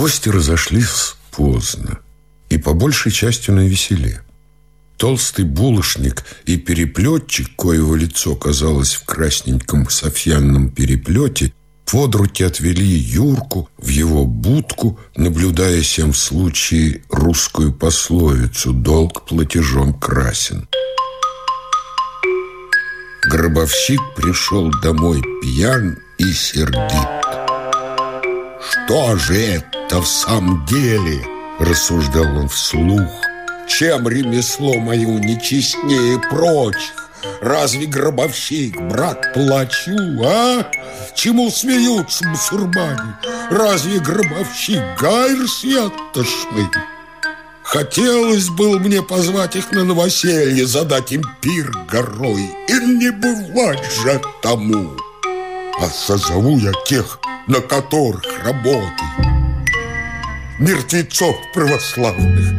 Гости разошлись поздно и по большей части на веселе. Толстый булочник и переплетчик, коего лицо казалось в красненьком софьянном переплете, под руки отвели Юрку в его будку, наблюдая всем в случае русскую пословицу «долг платежом красен». Гробовщик пришел домой пьян и сердит. «Что же это в самом деле?» – рассуждал он вслух. «Чем ремесло мое нечестнее прочих? Разве гробовщик, брат, плачу, а? Чему смеются мусульмане? Разве гробовщик гайр святошный?» Хотелось бы мне позвать их на новоселье, задать им пир горой, и не бывать же тому. А созову я тех, на которых работаю, мертвецов православных.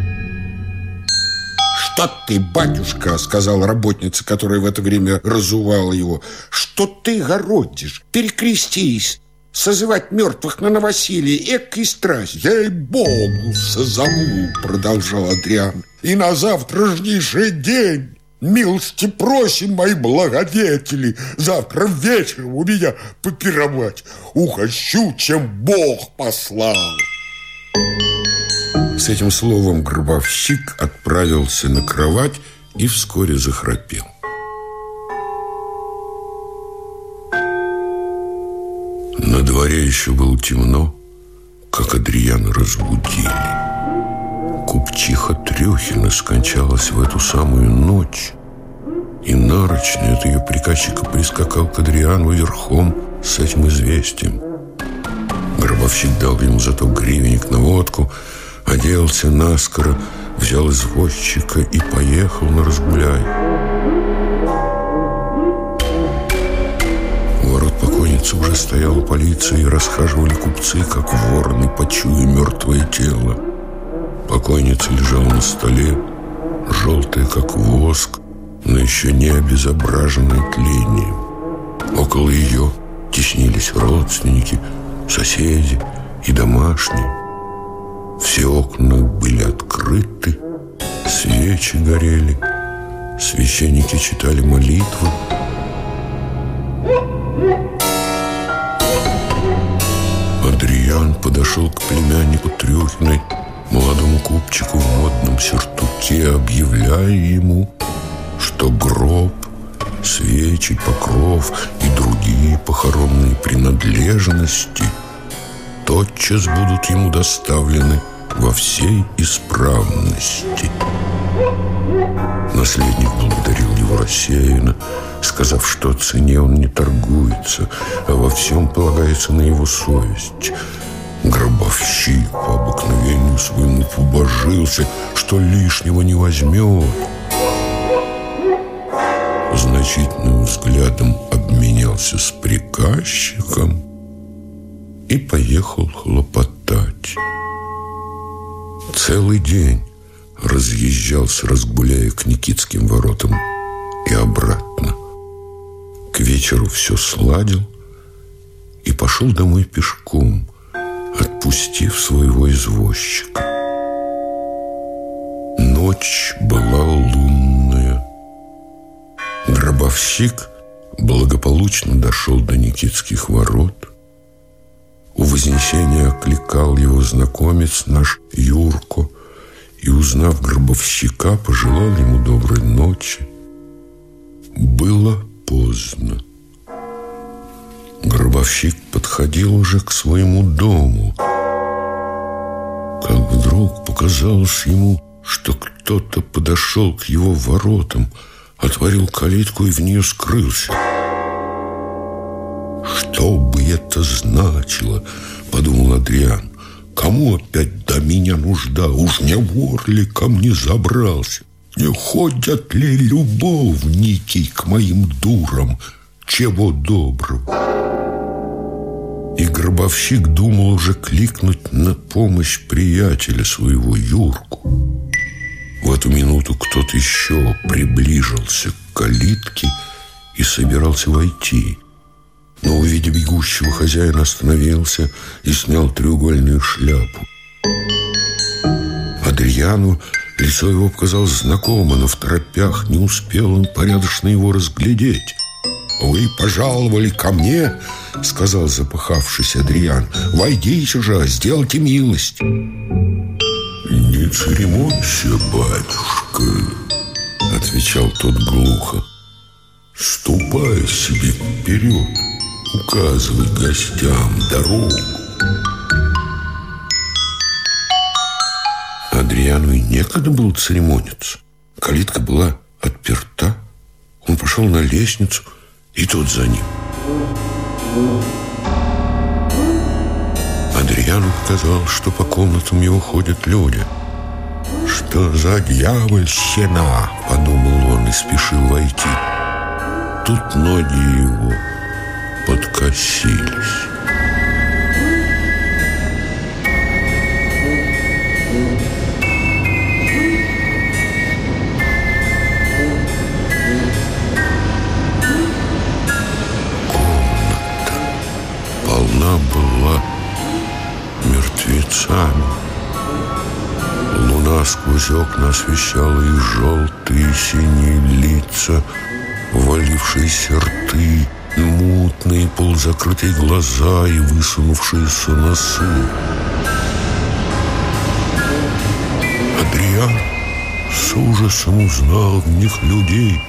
«Что ты, батюшка?» — сказала работница, которая в это время разувала его. «Что ты городишь? Перекрестись! Созывать мертвых на новоселье, эк и страсть. Ей-богу, созову, продолжал Адриан. И на завтрашний день Милости просим, мои благодетели, завтра вечером у меня попировать. Угощу, чем Бог послал. С этим словом гробовщик отправился на кровать и вскоре захрапел. На дворе еще было темно, как Адриана разбудили. Купчиха Трехина скончалась в эту самую ночь, и нарочный от ее приказчика прискакал к Адриану верхом с этим известием. Гробовщик дал ему зато гривенник на водку, оделся наскоро, взял извозчика и поехал на разгуляй. улице уже стояла полиция и расхаживали купцы, как вороны, почуя мертвое тело. Покойница лежала на столе, желтая, как воск, но еще не обезображенная тлением. Около ее теснились родственники, соседи и домашние. Все окна были открыты, свечи горели, священники читали молитвы, Адриан подошел к племяннику Трюхиной, молодому купчику в модном сюртуке, объявляя ему, что гроб, свечи, покров и другие похоронные принадлежности тотчас будут ему доставлены во всей исправности. Наследник благодарил его рассеянно, сказав, что о цене он не торгуется, а во всем полагается на его совесть. Гробовщик по обыкновению своему побожился, что лишнего не возьмет. Значительным взглядом обменялся с приказчиком и поехал хлопотать. Целый день разъезжался, разгуляя к Никитским воротам и обратно. К вечеру все сладил и пошел домой пешком, отпустив своего извозчика. Ночь была лунная. Гробовщик благополучно дошел до Никитских ворот. У Вознесения окликал его знакомец наш Юрко и, узнав гробовщика, пожелал ему доброй ночи. Было поздно. Гробовщик подходил уже к своему дому, вдруг показалось ему, что кто-то подошел к его воротам, отворил калитку и в нее скрылся. «Что бы это значило?» – подумал Адриан. «Кому опять до меня нужда? Уж не вор ли ко мне забрался?» Не ходят ли любовники к моим дурам? Чего доброго? Гробовщик думал уже кликнуть на помощь приятеля своего Юрку. В эту минуту кто-то еще приближился к калитке и собирался войти. но, увидев бегущего хозяина, остановился и снял треугольную шляпу. Адриану лицо его показалось знакомо, но в торопях не успел он порядочно его разглядеть. «Вы пожаловали ко мне?» — сказал запыхавшийся Адриан. «Войдите же, сделайте милость!» «Не церемонься, батюшка!» — отвечал тот глухо. «Ступай себе вперед, указывай гостям дорогу!» Адриану и некогда было церемониться. Калитка была отперта. Он пошел на лестницу — и тот за ним. Адриану показал, что по комнатам его ходят люди. «Что за дьявольщина?» – подумал он и спешил войти. Тут ноги его подкосились. Полна была мертвецами. Луна сквозь окна освещала их желтые синие лица, валившиеся рты, мутные полузакрытые глаза и высунувшиеся носы. Адриан с ужасом узнал в них людей,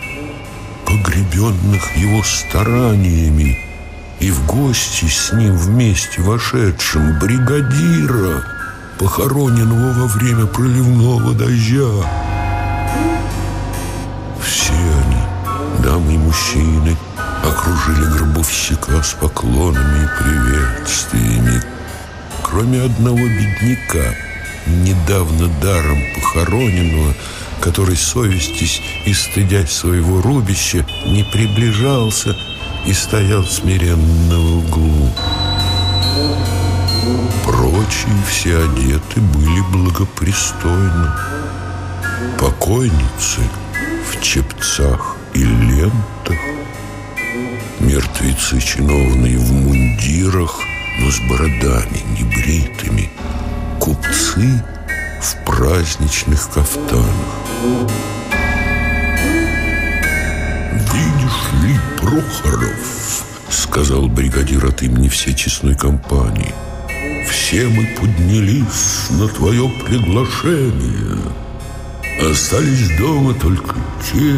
погребенных его стараниями, и в гости с ним вместе вошедшим бригадира, похороненного во время проливного дождя. Все они, дамы и мужчины, окружили гробовщика с поклонами и приветствиями. Кроме одного бедняка, недавно даром похороненного, который, совестись и стыдясь своего рубища, не приближался и стоял смиренно в углу. Прочие все одеты были благопристойно. Покойницы в чепцах и лентах, мертвецы чиновные в мундирах, но с бородами небритыми, купцы в праздничных кафтанах. «Видишь ли, Прохоров, — сказал бригадир от имени всей честной компании, — все мы поднялись на твое приглашение. Остались дома только те,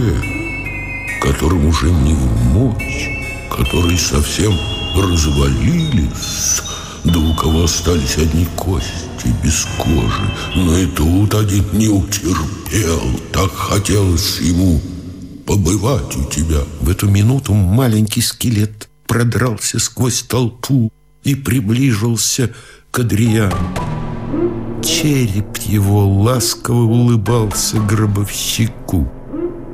которым уже не в мочь, которые совсем развалились, да у кого остались одни кости без кожи. Но и тут один не утерпел, так хотелось ему побывать у тебя. В эту минуту маленький скелет продрался сквозь толпу и приближился к Адриану. Череп его ласково улыбался гробовщику.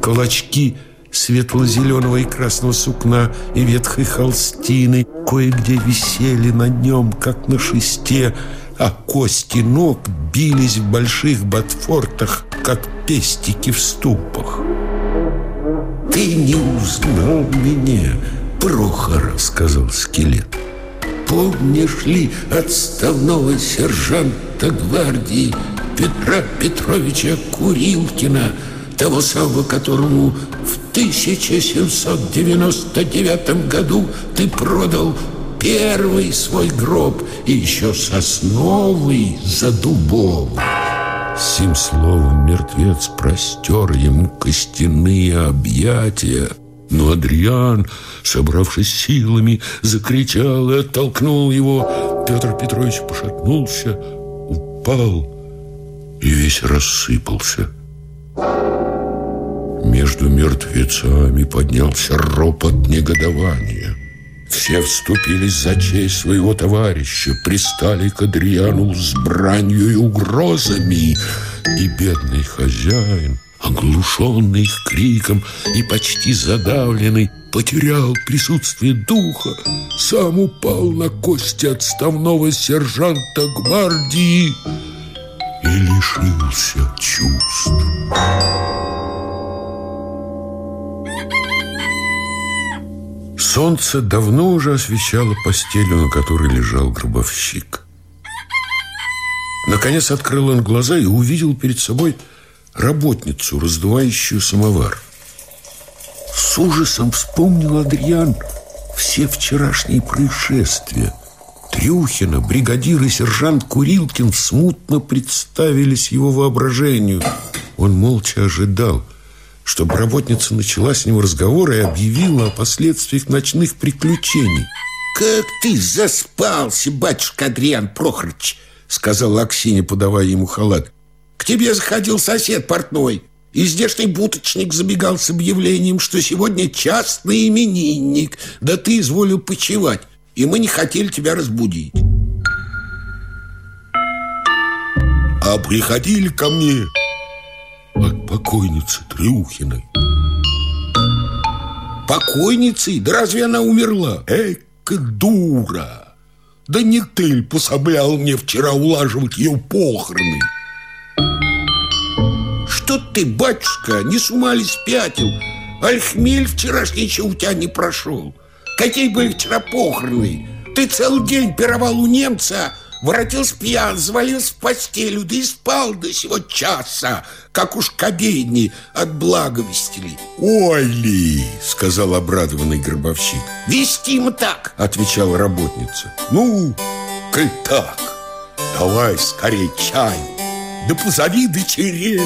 Клочки светло-зеленого и красного сукна и ветхой холстины кое-где висели на нем, как на шесте, а кости ног бились в больших ботфортах, как пестики в ступах. «Ты не узнал меня, Прохор», — сказал скелет. «Помнишь ли отставного сержанта гвардии Петра Петровича Курилкина, того самого, которому в 1799 году ты продал первый свой гроб и еще сосновый за дубовый?» Сим словом мертвец простер ему костяные объятия. Но Адриан, собравшись силами, закричал и оттолкнул его. Петр Петрович пошатнулся, упал и весь рассыпался. Между мертвецами поднялся ропот негодования. Все вступились за честь своего товарища, пристали к Адриану с бранью и угрозами. И бедный хозяин, оглушенный их криком и почти задавленный, потерял присутствие духа, сам упал на кости отставного сержанта гвардии и лишился чувств. Солнце давно уже освещало постелью, на которой лежал гробовщик. Наконец открыл он глаза и увидел перед собой работницу, раздувающую самовар. С ужасом вспомнил Адриан все вчерашние происшествия. Трюхина, бригадир и сержант Курилкин смутно представились его воображению. Он молча ожидал, чтобы работница начала с ним разговор и объявила о последствиях ночных приключений. «Как ты заспался, батюшка Адриан Прохорович!» сказал Аксине, подавая ему халат. «К тебе заходил сосед портной, и здешний буточник забегал с объявлением, что сегодня частный именинник, да ты изволил почевать, и мы не хотели тебя разбудить». «А приходили ко мне покойницы Трюхиной». «Покойницей? Да разве она умерла?» «Эка дура!» Да не ты пособлял мне вчера улаживать ее похороны. Что ты, батюшка, не с ума ли спятил? Альхмель вчерашний еще у тебя не прошел. Какие были вчера похороны? Ты целый день пировал у немца, Воротился пьян, завалился в постелю, да и спал до сего часа, как уж к обедни от благовестили. «Ой ли!» — сказал обрадованный гробовщик. «Вестим так!» — отвечала работница. «Ну, коль так, давай скорее чаю, да позови дочерей!»